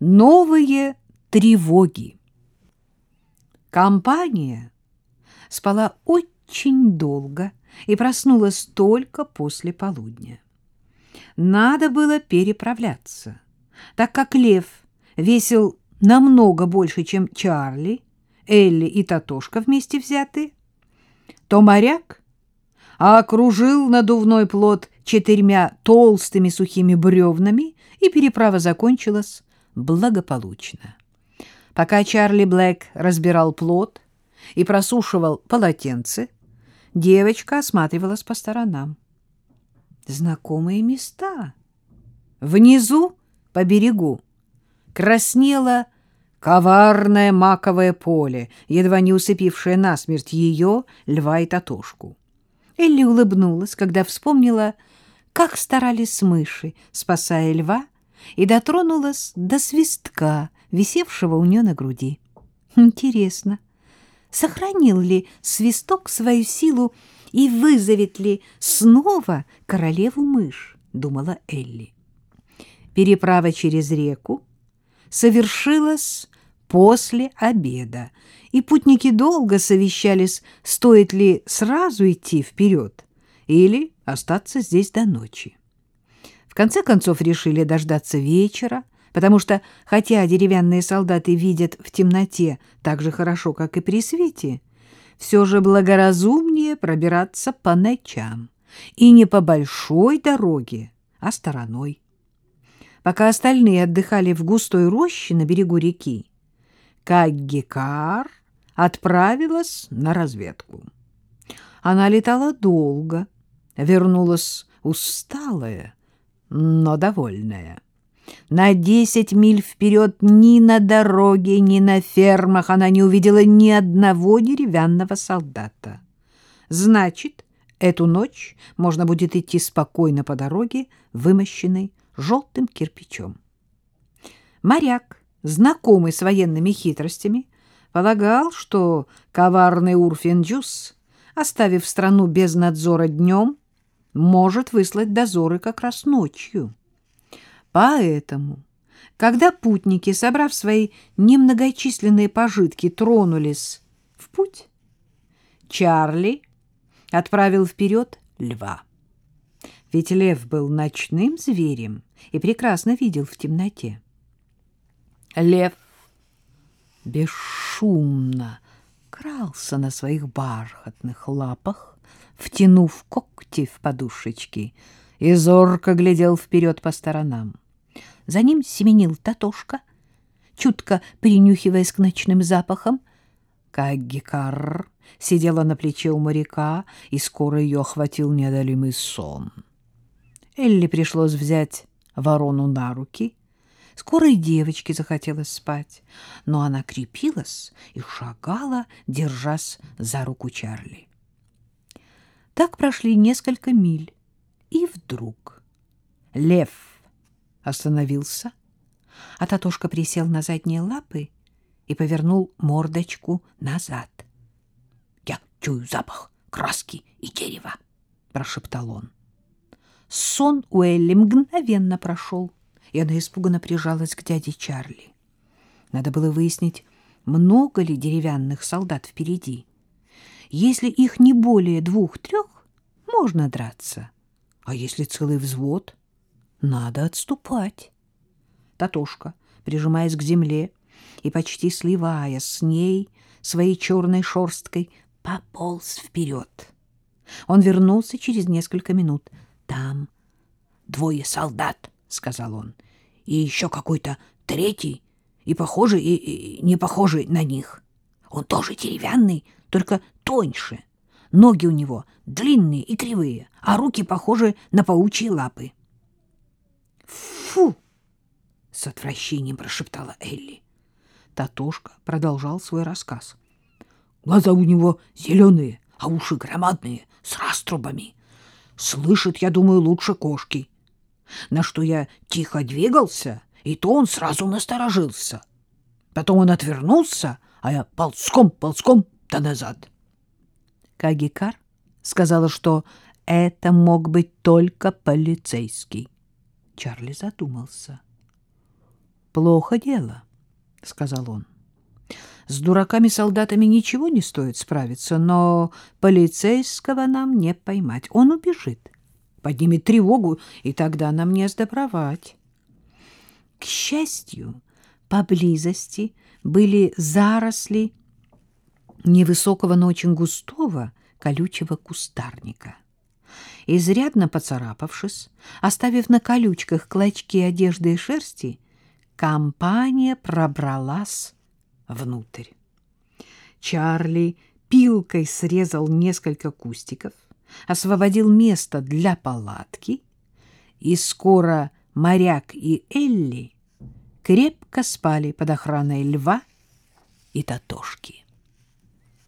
Новые тревоги. Компания спала очень долго и проснулась только после полудня. Надо было переправляться, так как лев весил намного больше, чем Чарли, Элли и Татошка вместе взятые, то моряк окружил надувной плот четырьмя толстыми сухими бревнами, и переправа закончилась благополучно. Пока Чарли Блэк разбирал плод и просушивал полотенце, девочка осматривалась по сторонам. Знакомые места. Внизу, по берегу, краснело коварное маковое поле, едва не усыпившее насмерть ее, льва и татушку. Элли улыбнулась, когда вспомнила, как старались мыши, спасая льва, и дотронулась до свистка, висевшего у нее на груди. Интересно, сохранил ли свисток свою силу и вызовет ли снова королеву-мышь, думала Элли. Переправа через реку совершилась после обеда, и путники долго совещались, стоит ли сразу идти вперед или остаться здесь до ночи. Конце концов решили дождаться вечера, потому что, хотя деревянные солдаты видят в темноте так же хорошо, как и при свете, все же благоразумнее пробираться по ночам, и не по большой дороге, а стороной. Пока остальные отдыхали в густой роще на берегу реки, Каггикар отправилась на разведку. Она летала долго, вернулась усталая, но довольная. На десять миль вперед ни на дороге, ни на фермах она не увидела ни одного деревянного солдата. Значит, эту ночь можно будет идти спокойно по дороге, вымощенной желтым кирпичом. Моряк, знакомый с военными хитростями, полагал, что коварный Урфинджус, оставив страну без надзора днем, может выслать дозоры как раз ночью. Поэтому, когда путники, собрав свои немногочисленные пожитки, тронулись в путь, Чарли отправил вперед льва. Ведь лев был ночным зверем и прекрасно видел в темноте. Лев бесшумно крался на своих бархатных лапах, втянув когти в подушечки, и зорко глядел вперед по сторонам. За ним семенил Татошка, чутко принюхиваясь к ночным запахам. Каггикар сидела на плече у моряка, и скоро ее охватил неодолимый сон. Элли пришлось взять ворону на руки. Скоро и девочке захотелось спать, но она крепилась и шагала, держась за руку Чарли. Так прошли несколько миль, и вдруг лев остановился, а Татошка присел на задние лапы и повернул мордочку назад. — Я чую запах краски и дерева, — прошептал он. Сон у Элли мгновенно прошел, и она испуганно прижалась к дяде Чарли. Надо было выяснить, много ли деревянных солдат впереди. Если их не более двух-трех, можно драться. А если целый взвод, надо отступать. Татошка, прижимаясь к земле и почти сливая с ней своей черной шерсткой, пополз вперед. Он вернулся через несколько минут — там двое солдат, — сказал он, — и еще какой-то третий, и похожий, и, и не похожий на них. Он тоже деревянный, только тоньше. Ноги у него длинные и кривые, а руки похожи на паучьи лапы. «Фу!» — с отвращением прошептала Элли. Татошка продолжал свой рассказ. «Глаза у него зеленые, а уши громадные, с раструбами слышит, я думаю, лучше кошки. На что я тихо двигался, и то он сразу насторожился. Потом он отвернулся, а я ползком-ползком да назад. Кагикар сказала, что это мог быть только полицейский. Чарли задумался. Плохо дело, — сказал он. С дураками-солдатами ничего не стоит справиться, но полицейского нам не поймать. Он убежит, поднимет тревогу, и тогда нам не сдобровать. К счастью, поблизости были заросли невысокого, но очень густого колючего кустарника. Изрядно поцарапавшись, оставив на колючках клочки одежды и шерсти, компания пробралась внутрь. Чарли пилкой срезал несколько кустиков, освободил место для палатки, и скоро моряк и Элли крепко спали под охраной льва и Татошки.